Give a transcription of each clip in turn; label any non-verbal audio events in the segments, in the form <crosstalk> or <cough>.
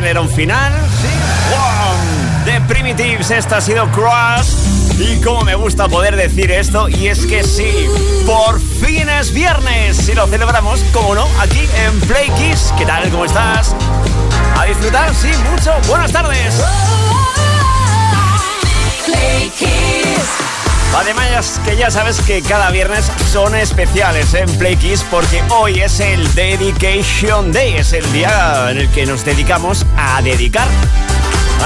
ese acelerón final. De Primitives, esta ha sido Crush. Y como me gusta poder decir esto, y es que sí, por fin es viernes. Y lo celebramos, como no, aquí en Play Kiss. ¿Qué tal? ¿Cómo estás? ¿A disfrutar? Sí, mucho. Buenas tardes. Además, que ya sabes que cada viernes son especiales en Play Kiss porque hoy es el Dedication Day, es el día en el que nos dedicamos a dedicar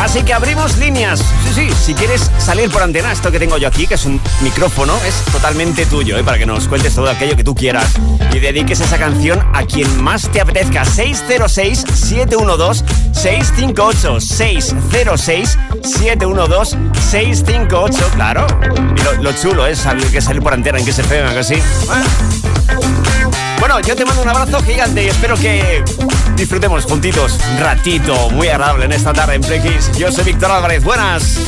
Así que abrimos líneas. Sí, sí, si quieres salir por antena, esto que tengo yo aquí, que es un micrófono, es totalmente tuyo, ¿eh? para que nos cuentes todo aquello que tú quieras. Y dediques esa canción a quien más te apetezca. 606-712-658. 606-712-658. Claro. Y lo, chulo es salir, que salir por antena en que se fema, que sí. Bueno, yo te mando un abrazo gigante y espero que disfrutemos juntitos un ratito muy agradable en esta tarde en Play Kiss. Yo soy Víctor Álvarez. Buenas.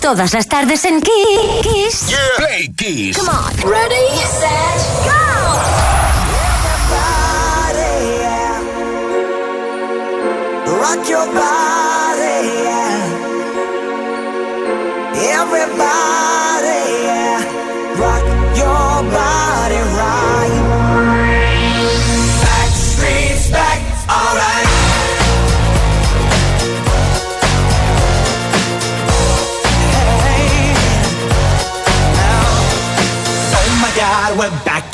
Todas las tardes en Kiss. Yeah. Play Kiss. Come on. Ready, set, go. Rock your body, yeah. Everybody, yeah. Rock your body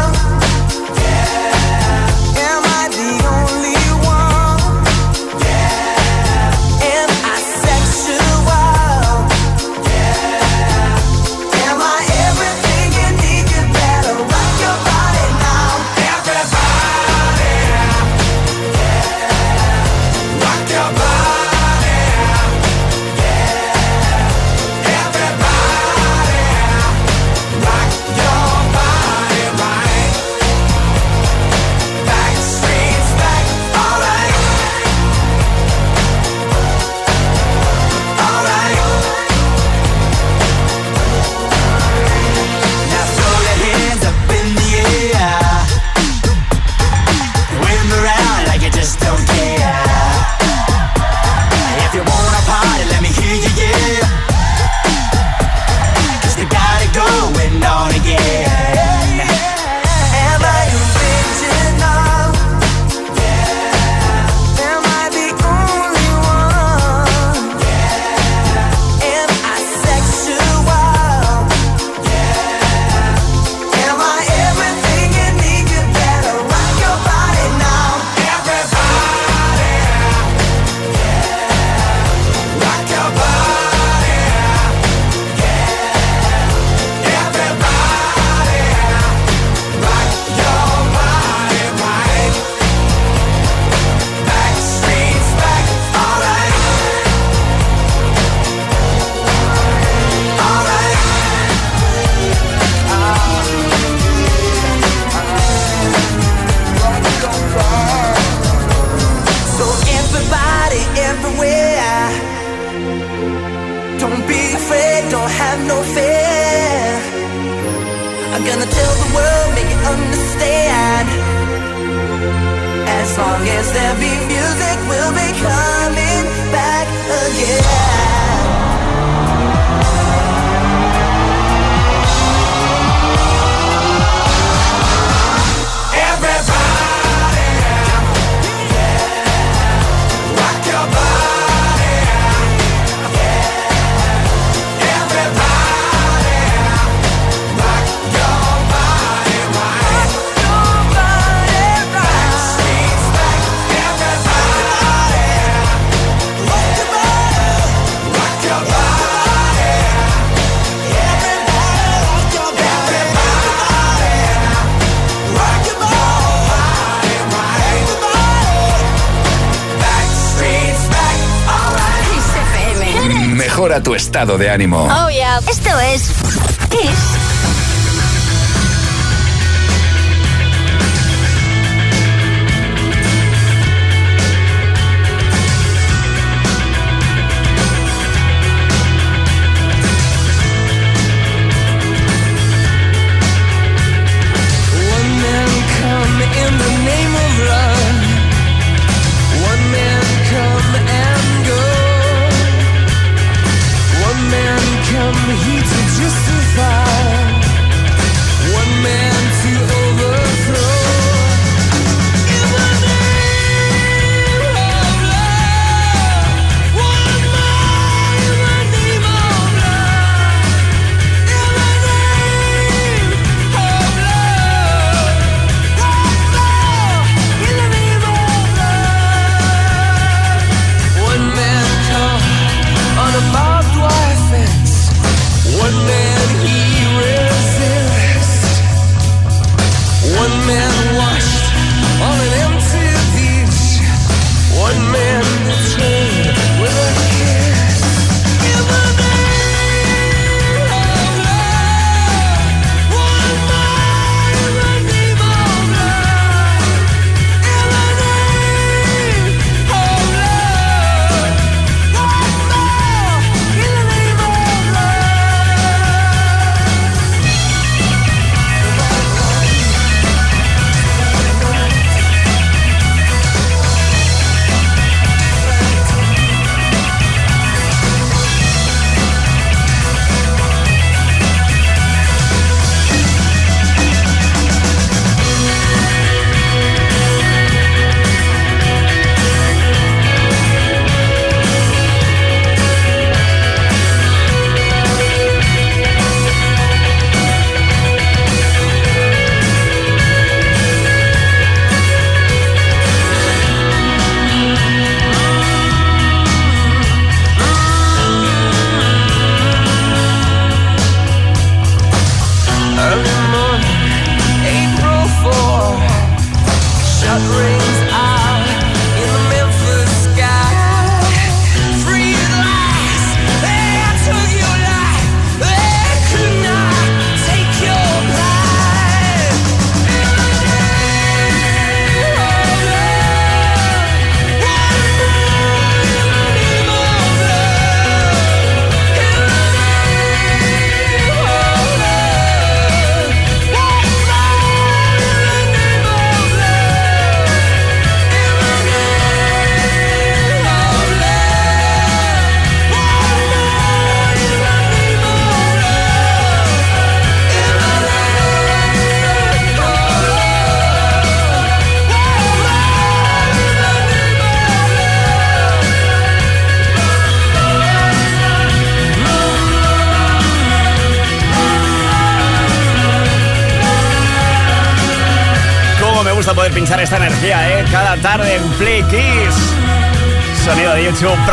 tu estado de ánimo. Oh, yeah. Esto es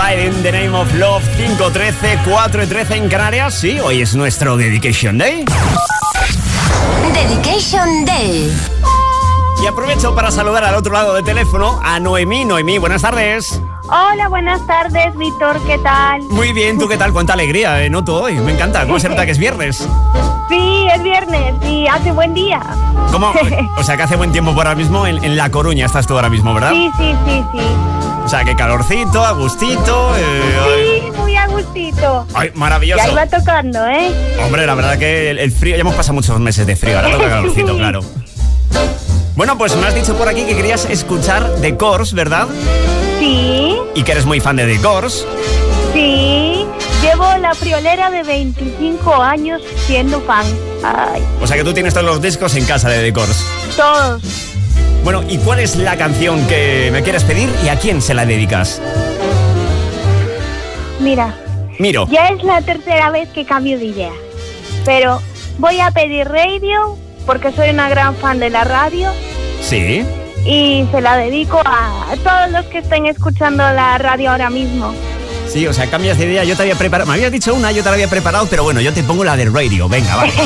de YouTube, Pride in the Name of Love, 5.13, 4.13 en Canarias. Sí, hoy es nuestro Dedication Day. Dedication Day. Y aprovecho para saludar al otro lado del teléfono a Noemí. Noemí, buenas tardes. Hola, buenas tardes, Víctor, ¿qué tal? Muy bien, ¿tú qué tal? Cuánta alegría, eh, noto hoy. Me encanta. ¿Cómo se nota que es viernes? Sí, es viernes y hace buen día. ¿Cómo? <laughs> O sea, que hace buen tiempo por ahora mismo en, en La Coruña estás tú ahora mismo, ¿verdad? Sí, sí, sí, sí. O sea, que calorcito, a gustito. eh, Sí, muy a gustito. ay, maravilloso. Ya iba tocando, ¿eh? Hombre, la verdad que el, el frío, ya hemos pasado muchos meses de frío, ahora toca calorcito, <laughs> claro. Bueno, pues me has dicho por aquí que querías escuchar The Course, ¿verdad? Sí, Y que eres muy fan de The Course. sí. Llevo la friolera de 25 años siendo fan. Ay, O sea que tú tienes todos los discos en casa de The Course. todos. Bueno, ¿y cuál es la canción que me quieres pedir y a quién se la dedicas? Mira, Miro. ya es la tercera vez que cambio de idea. Pero voy a pedir radio porque soy una gran fan de la radio Sí. y se la dedico a todos los que estén escuchando la radio ahora mismo. Sí, o sea, cambias de idea. Yo te había preparado. Me habías dicho una, yo te la había preparado, pero bueno, yo te pongo la del radio. Venga, vale. <laughs>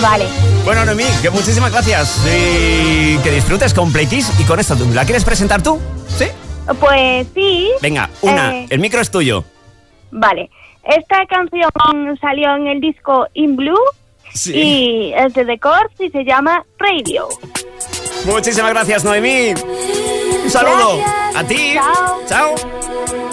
Vale. bueno, Noemí, que muchísimas gracias. Y que disfrutes con Play Kiss. Y con esto, ¿tú ¿la quieres presentar tú? Sí. Pues sí. Venga, una. Eh, El micro es tuyo. Vale. Esta canción salió en el disco In Blue Sí. y es de The Course y se llama Radio. Muchísimas gracias, Noemí. Un saludo. Gracias. A ti. Chao. Chao.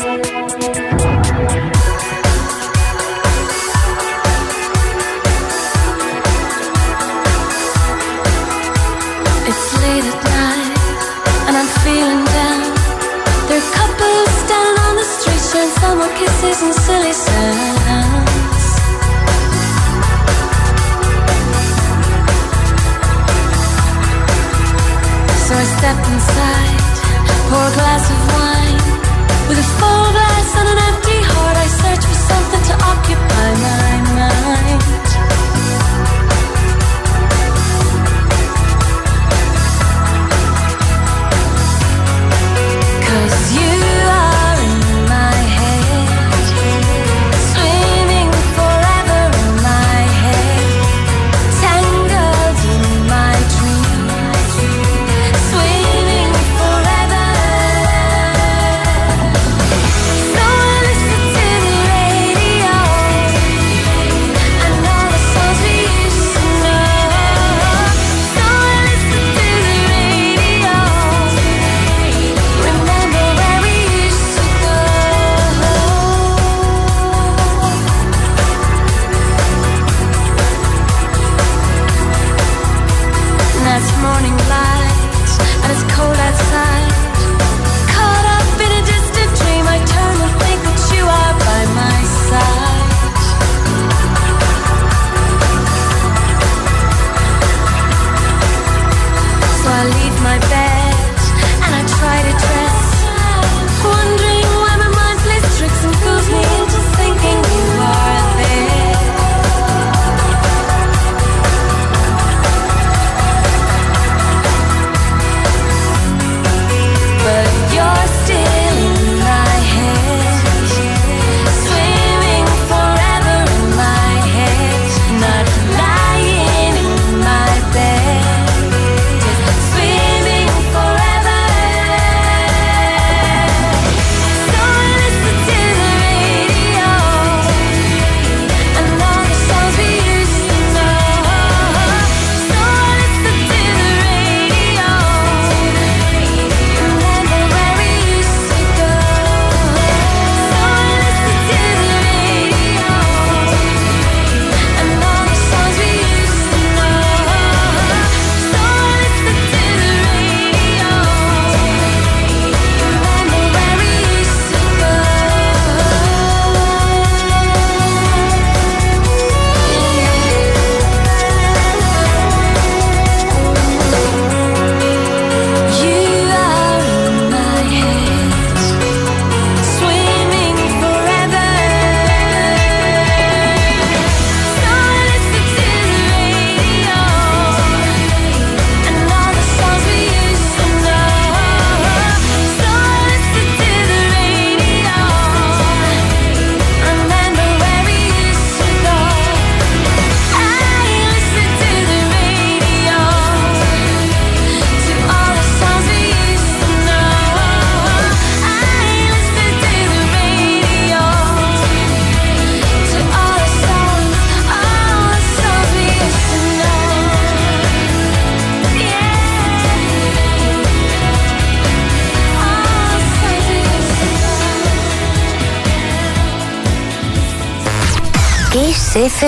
Summer kisses and silly sounds. So I step inside, pour a glass of wine. With a full glass and an empty heart, I search for something to occupy my mind.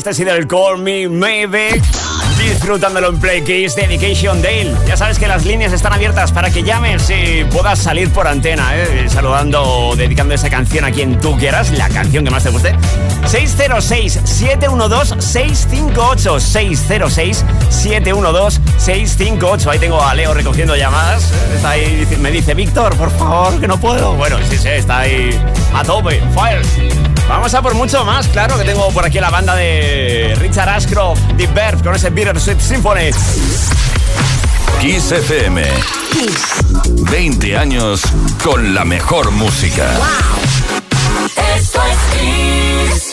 Este ha sido el Call Me Maybe. Disfrutándolo en Play Kiss Dedication Dale. Ya sabes que las líneas están abiertas para que llames y puedas salir por antena, ¿eh? saludando dedicando esa canción a quien tú quieras, la canción que más te guste. 606-712-658. 606-712-658. Ahí tengo a Leo recogiendo llamadas. Está ahí, me dice, Víctor, por favor, que no puedo. Bueno, sí, sí, está ahí a tope. Fires. Vamos a por mucho más, claro que tengo por aquí la banda de Richard Ashcroft, Deep Bird, con ese Bitter Symphony. Kiss FM. Kiss. 20 años con la mejor música. Wow. Esto es Kiss.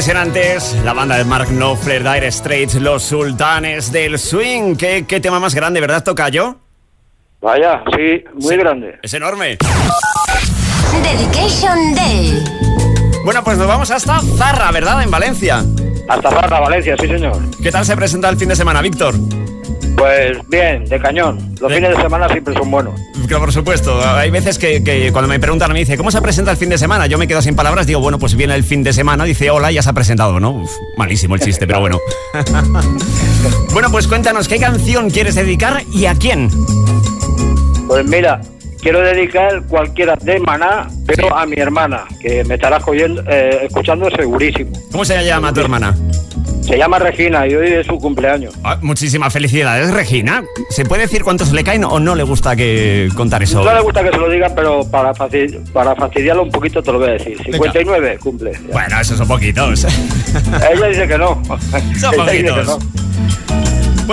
Impresionantes, la banda de Mark Knopfler, Dire Straits, los sultanes del swing. ¿Qué, qué tema más grande, verdad, toca yo? Vaya, sí, muy grande. Es enorme. Dedication Day. Bueno, pues nos vamos hasta Zarra, ¿verdad? En Valencia. Hasta Zarra, Valencia, sí, señor. ¿Qué tal se presenta el fin de semana, Víctor? Pues bien, de cañón. Los fines de semana siempre son buenos. Claro, por supuesto. Hay veces que, cuando me preguntan, me dice, ¿cómo se presenta el fin de semana? Yo me quedo sin palabras, digo, bueno, pues viene el fin de semana, dice, hola, ya se ha presentado, ¿no? Malísimo el chiste, pero bueno. <laughs> bueno, pues cuéntanos, ¿qué canción quieres dedicar y a quién? Pues mira, quiero dedicar cualquiera de Maná, pero a mi hermana, que me estará eh, escuchando segurísimo. ¿Cómo se llama tu hermana? Se llama Regina y hoy es su cumpleaños. Ah, muchísimas felicidades, Regina. ¿Se puede decir cuántos le caen o no le gusta que contar eso? No le gusta que se lo diga, pero para, facil, fastidiarlo un poquito te lo voy a decir. 59 Venga. cumple. Bueno, esos son poquitos. Ella dice que no. Son <laughs> poquitos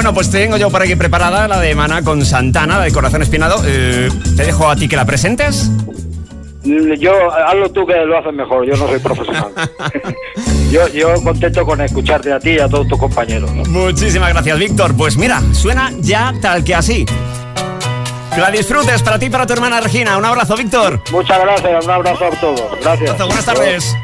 no. Bueno, pues tengo yo por aquí preparada la de Mana con Santana, la de Corazón Espinado. Eh, te dejo a ti que la presentes. Yo, hazlo tú que lo haces mejor, yo no soy profesional. <laughs> yo, yo contento con escucharte a ti y a todos tus compañeros. ¿no? Muchísimas gracias, Víctor. Pues mira, suena ya tal que así. Que la disfrutes para ti y para tu hermana Regina. Un abrazo, Víctor. Muchas gracias, un abrazo a todos. Gracias. Buenas tardes.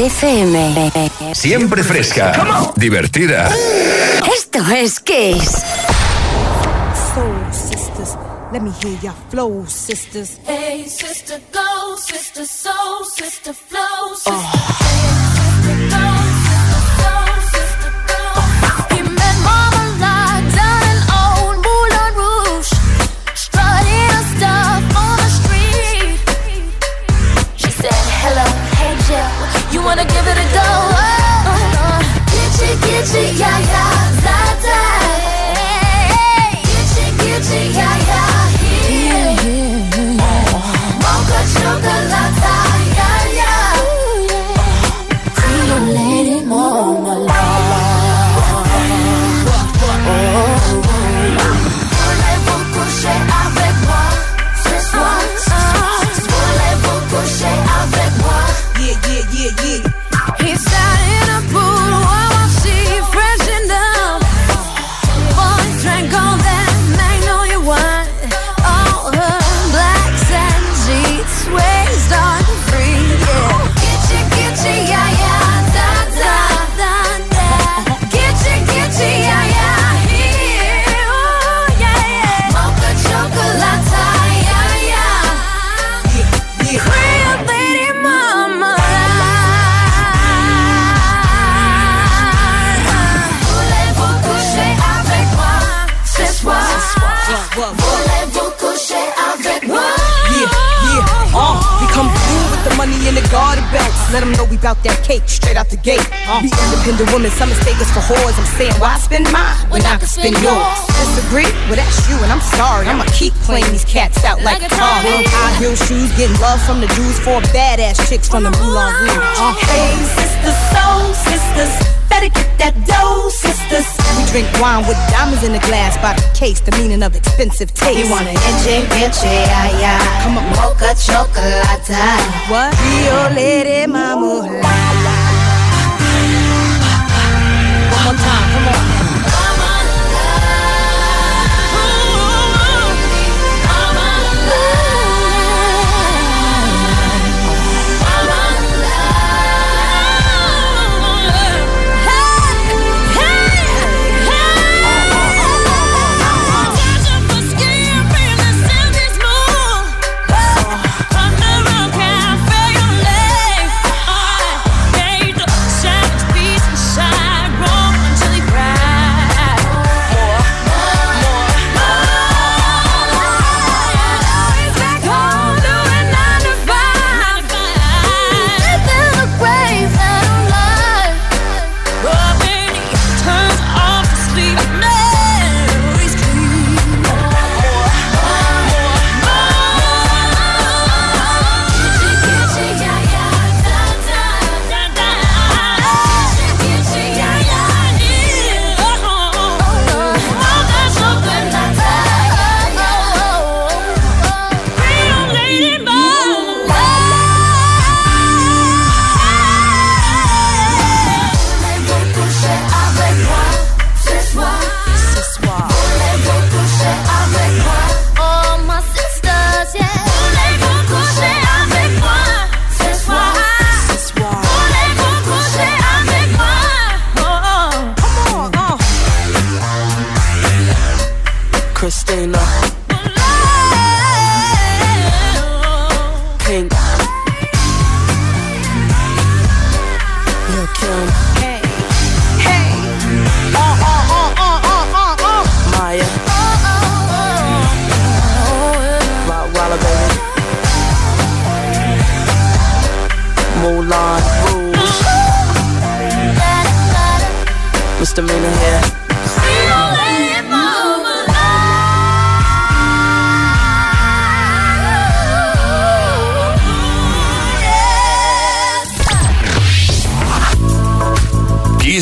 FM. Siempre fresca, divertida. Esto es Kiss. Soul sisters, let me hear your flow, sisters. love from the dudes, four badass chicks from the Moulin Rouge. Uh. Hey, sisters, soul sisters, better get that dough, sisters. We drink wine with diamonds in the glass by the case, the meaning of expensive taste. You want an enche, enche, ay, ay. Come on, mocha chocolate. What? Rio Lady Mamula. One more time, come on.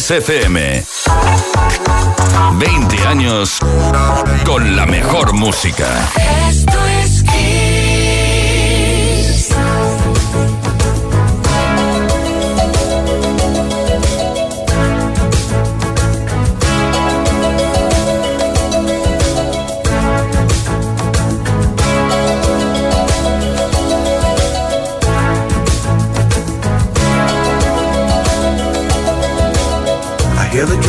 Hits FM. 20 años con la mejor música.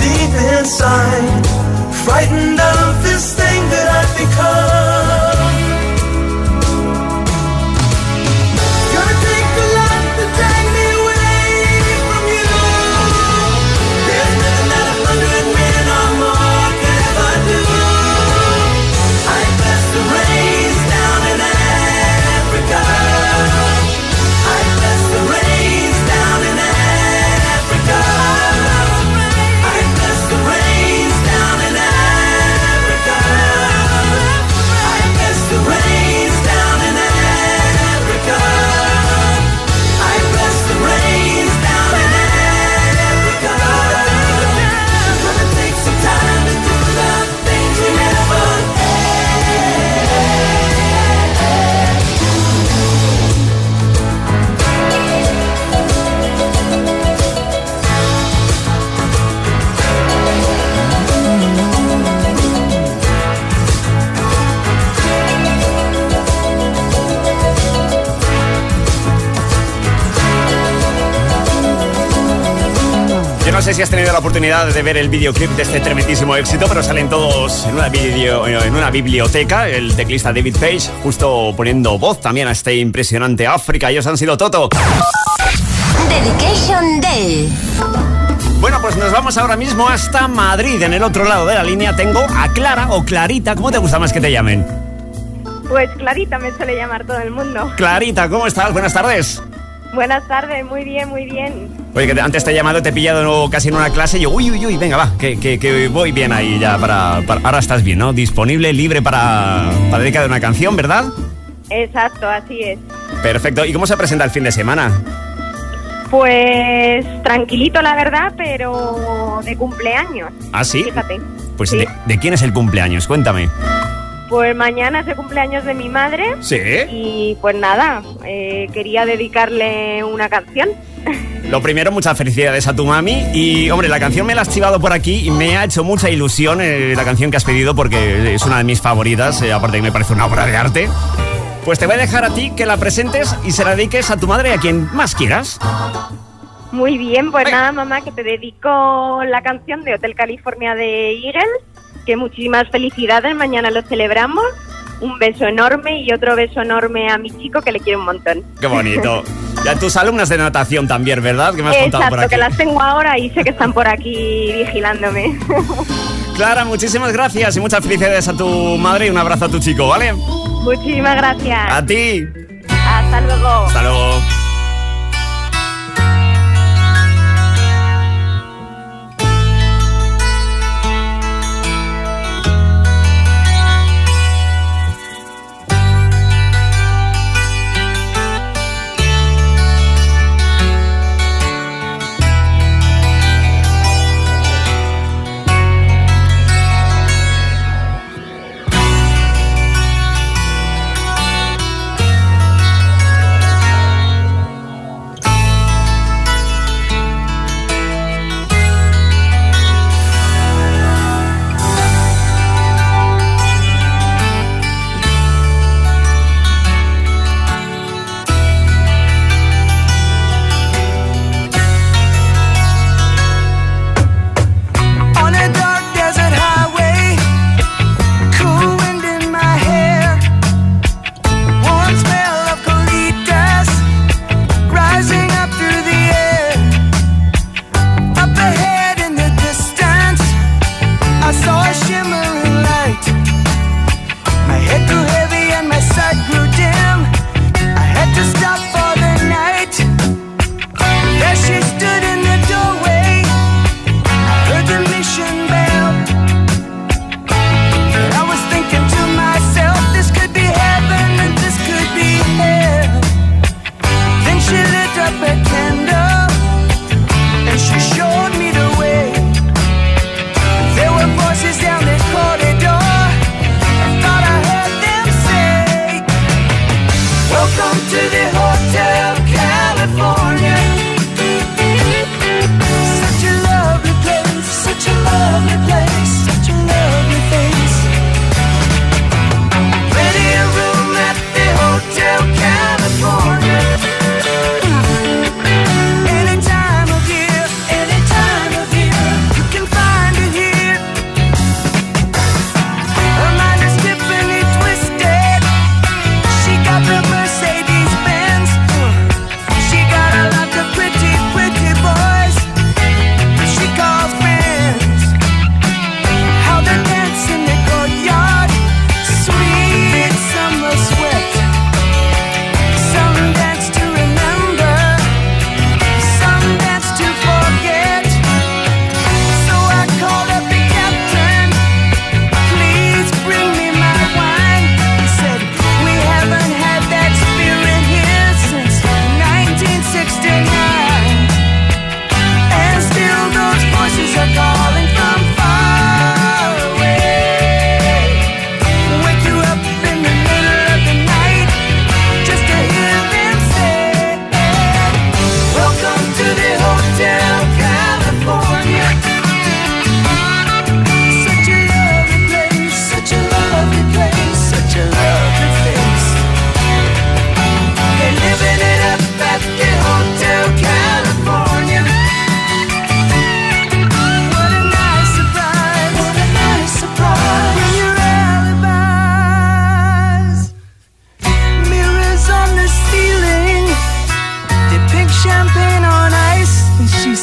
deep sé si has tenido la oportunidad de ver el videoclip de este tremendísimo éxito, pero salen todos en una, video- en una biblioteca. El teclista David Page, justo poniendo voz también a este impresionante África. Ellos han sido Toto. Dedication Day. Bueno, pues nos vamos ahora mismo hasta Madrid. En el otro lado de la línea tengo a Clara o Clarita. ¿Cómo te gusta más que te llamen? Pues Clarita me suele llamar todo el mundo. Clarita, ¿cómo estás? Buenas tardes. Buenas tardes, muy bien, muy bien. Oye, que te- antes te he llamado, te he pillado casi en una clase y yo, uy, uy, uy, venga, va, que, que- que voy bien ahí ya para, para- Ahora estás bien, ¿no? Disponible, libre para, para dedicar una canción, ¿verdad? Exacto, así es. Perfecto. ¿Y cómo se presenta el fin de semana? Pues tranquilito, la verdad, pero de cumpleaños. ¿Ah, sí? Fíjate. Pues Sí. de, de quién es el cumpleaños? Cuéntame. Pues mañana es el cumpleaños de mi madre. Sí. Y pues nada, eh, quería dedicarle una canción. Lo primero, muchas felicidades a tu mami. Y, hombre, la canción me la has chivado por aquí y me ha hecho mucha ilusión eh, la canción que has pedido porque es una de mis favoritas, eh, aparte que me parece una obra de arte. Pues te voy a dejar a ti que la presentes y se la dediques a tu madre y a quien más quieras. Muy bien, pues nada, mamá, que te dedico la canción de Hotel California de Eagles. Que muchísimas felicidades, mañana lo celebramos. Un beso enorme y otro beso enorme a mi chico que le quiero un montón. Qué bonito. <laughs> Y a tus alumnas de natación también, ¿verdad? Que me has contado por aquí. que las tengo ahora y sé que están por aquí vigilándome. <laughs> Clara, muchísimas gracias y muchas felicidades a tu madre y un abrazo a tu chico, ¿vale? Muchísimas gracias. A ti. Hasta luego. Hasta luego.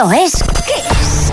Esto es Kiss.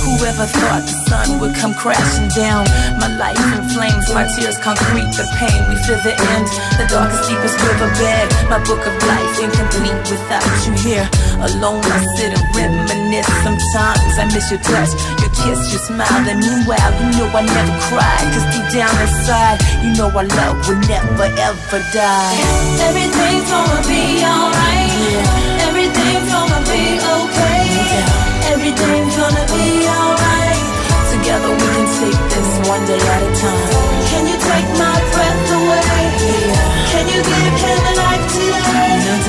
Whoever thought the sun would come crashing down? My life in flames, my tears concrete, the pain. We feel the end, the darkest, deepest riverbed. My book of life incomplete without you here. Alone, I sit and reminisce. Sometimes I miss your touch, your kiss, your smile. And meanwhile, you know I never cried. Cause deep down inside, you know our love will never ever die. Everything's gonna be alright. Everything's gonna be okay. Everything's gonna be alright. Together we can take this one day at a time. Can you take my breath away? Can you give him a life today? No doubt.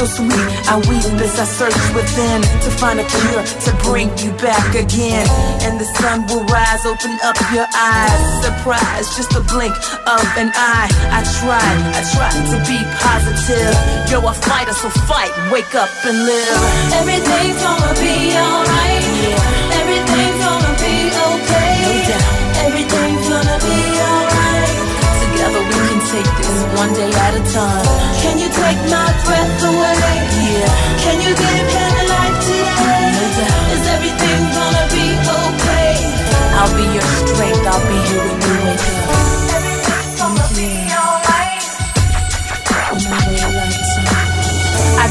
So sweet, I weep as I search within to find a cure to bring you back again. And the sun will rise, open up your eyes. Surprise, just a blink of an eye. I tried, I tried to be positive. You're a fighter, so fight, wake up and live. Everything's gonna be alright. Everything's gonna be okay. No take this one day at a time. Can you take my breath away? Yeah. Can you give him life today? Is everything gonna be okay? I'll be your strength. I'll be here when you wake up.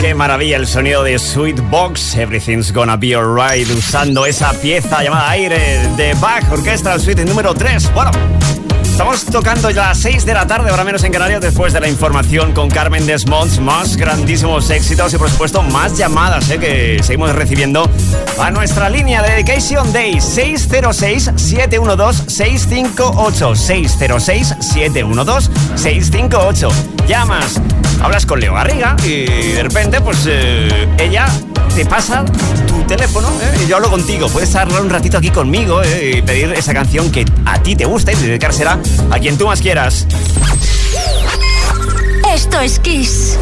Qué maravilla el sonido de Sweet Box, Everything's Gonna Be Alright, usando esa pieza llamada Aire de Bach, Orquesta Suite número 3. Bueno, estamos tocando ya las 6 de la tarde, ahora menos en Canarias, después de la información con Carmen Desmonts, más grandísimos éxitos y por supuesto más llamadas eh, que seguimos recibiendo a nuestra línea de Dedication Day 606-712-658. 606-712-658. Llamas, hablas con Leo Garriga y de repente, pues eh, ella te pasa tu teléfono eh, y yo hablo contigo. Puedes hablar un ratito aquí conmigo eh, y pedir esa canción que a ti te gusta y dedicársela a quien tú más quieras. Esto es Kiss.